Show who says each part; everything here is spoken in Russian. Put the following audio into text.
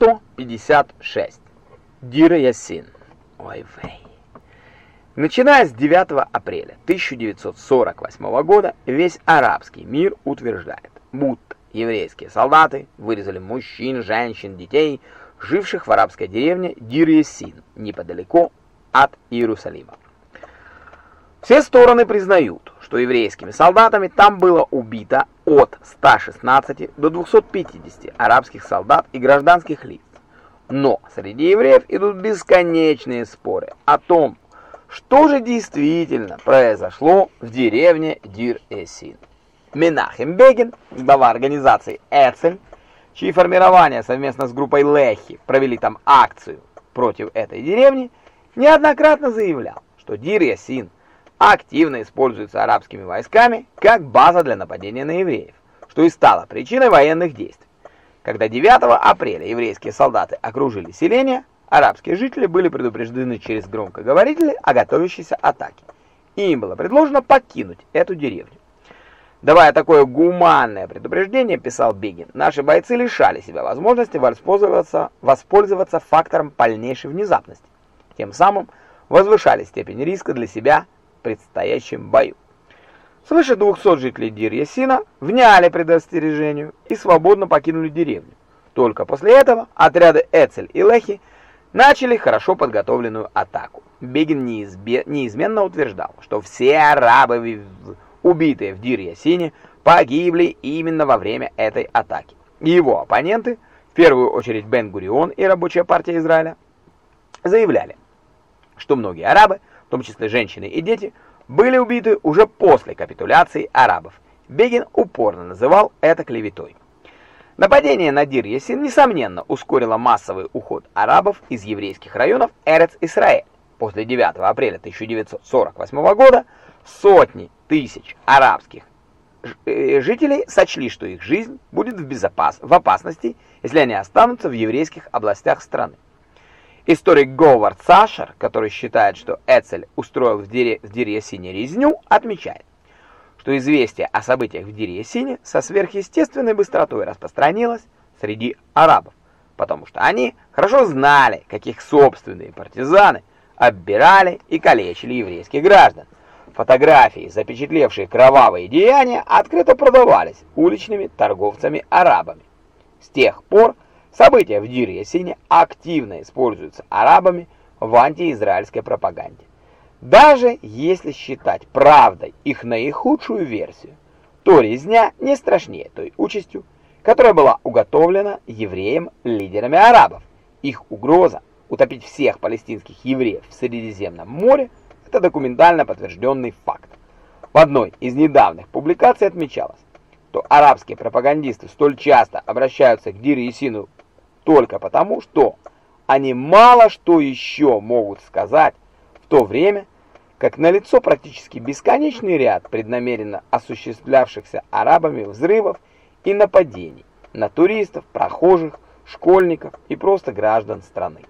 Speaker 1: 156. Дир Ясин. Ой, вей. Начиная с 9 апреля 1948 года весь арабский мир утверждает, будто еврейские солдаты вырезали мужчин, женщин, детей, живших в арабской деревне Дир-Ясин, неподалеку от Иерусалима. Все стороны признают, что еврейскими солдатами там было убито от 116 до 250 арабских солдат и гражданских лиц. Но среди евреев идут бесконечные споры о том, что же действительно произошло в деревне Дир-Ясин. Менахем Бегин, глава организации Эцель, чьи формирования совместно с группой Лехи провели там акцию против этой деревни, неоднократно заявлял, что Дир-Ясин активно используется арабскими войсками как база для нападения на евреев, что и стало причиной военных действий. Когда 9 апреля еврейские солдаты окружили селение, арабские жители были предупреждены через громкоговорители о готовящейся атаке. И им было предложено покинуть эту деревню. Давая такое гуманное предупреждение, писал Бегин, наши бойцы лишали себя возможности воспользоваться, воспользоваться фактором полнейшей внезапности. Тем самым возвышали степень риска для себя предстоящем бою. Свыше 200 жителей Дир-Ясина вняли предостережению и свободно покинули деревню. Только после этого отряды Эцель и Лехи начали хорошо подготовленную атаку. Бегин неизбе... неизменно утверждал, что все арабы, убитые в Дир-Ясине, погибли именно во время этой атаки. Его оппоненты, в первую очередь Бен-Гурион и Рабочая партия Израиля, заявляли, что многие арабы, в том числе женщины и дети, были убиты уже после капитуляции арабов. Бегин упорно называл это клеветой. Нападение на Дир-Ясин, несомненно, ускорило массовый уход арабов из еврейских районов Эрец-Исраэль. После 9 апреля 1948 года сотни тысяч арабских э, жителей сочли, что их жизнь будет в, безопас в опасности, если они останутся в еврейских областях страны. Историк Говард Сашер, который считает, что Эцель устроил в Дире-Сине резню, отмечает, что известие о событиях в Дире-Сине со сверхъестественной быстротой распространилось среди арабов, потому что они хорошо знали, каких собственные партизаны оббирали и калечили еврейских граждан. Фотографии, запечатлевшие кровавые деяния, открыто продавались уличными торговцами-арабами. С тех пор События в Дир-Ясине активно используются арабами в антиизраильской пропаганде. Даже если считать правдой их наихудшую версию, то резня не страшнее той участью, которая была уготовлена евреям-лидерами арабов. Их угроза утопить всех палестинских евреев в Средиземном море – это документально подтвержденный факт. В одной из недавних публикаций отмечалось, что арабские пропагандисты столь часто обращаются к Дир-Ясину только потому, что они мало что еще могут сказать в то время, как налицо практически бесконечный ряд преднамеренно осуществлявшихся арабами взрывов и нападений на туристов, прохожих, школьников и просто граждан страны.